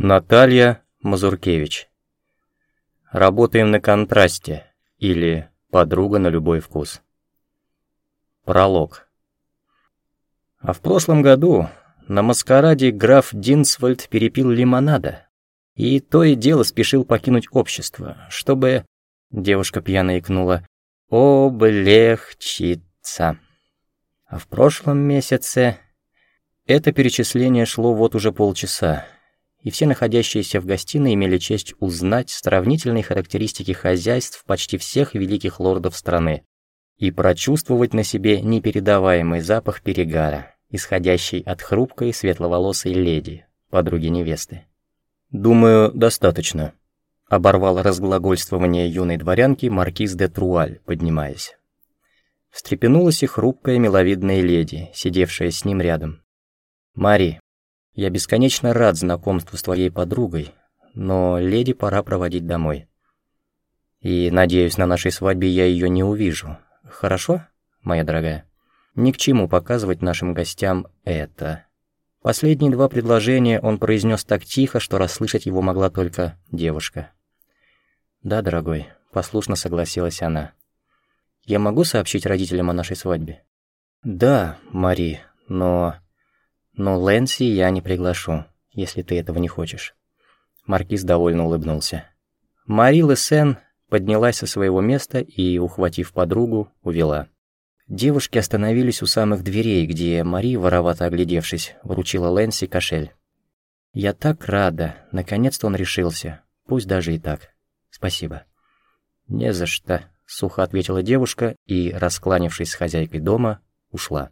Наталья Мазуркевич. Работаем на контрасте или подруга на любой вкус. Пролог. А в прошлом году на маскараде граф Динсвальд перепил лимонада, и то и дело спешил покинуть общество, чтобы... Девушка пьяно икнула. «Облегчиться». А в прошлом месяце... Это перечисление шло вот уже полчаса, и все находящиеся в гостиной имели честь узнать сравнительные характеристики хозяйств почти всех великих лордов страны и прочувствовать на себе непередаваемый запах перегара, исходящий от хрупкой светловолосой леди, подруги невесты. «Думаю, достаточно», — оборвал разглагольствование юной дворянки маркиз де Труаль, поднимаясь. Встрепенулась и хрупкая миловидная леди, сидевшая с ним рядом. «Мари, я бесконечно рад знакомству с твоей подругой, но леди пора проводить домой. И, надеюсь, на нашей свадьбе я ее не увижу. Хорошо, моя дорогая? Ни к чему показывать нашим гостям это. Последние два предложения он произнес так тихо, что расслышать его могла только девушка. «Да, дорогой», — послушно согласилась она. «Я могу сообщить родителям о нашей свадьбе?» «Да, Мари, но...» Но Лэнси я не приглашу, если ты этого не хочешь». Маркиз довольно улыбнулся. Мари Лесен поднялась со своего места и, ухватив подругу, увела. Девушки остановились у самых дверей, где Мари, воровато оглядевшись, вручила Лэнси кошель. «Я так рада, наконец-то он решился, пусть даже и так. Спасибо». «Не за что», — сухо ответила девушка и, раскланившись с хозяйкой дома, ушла.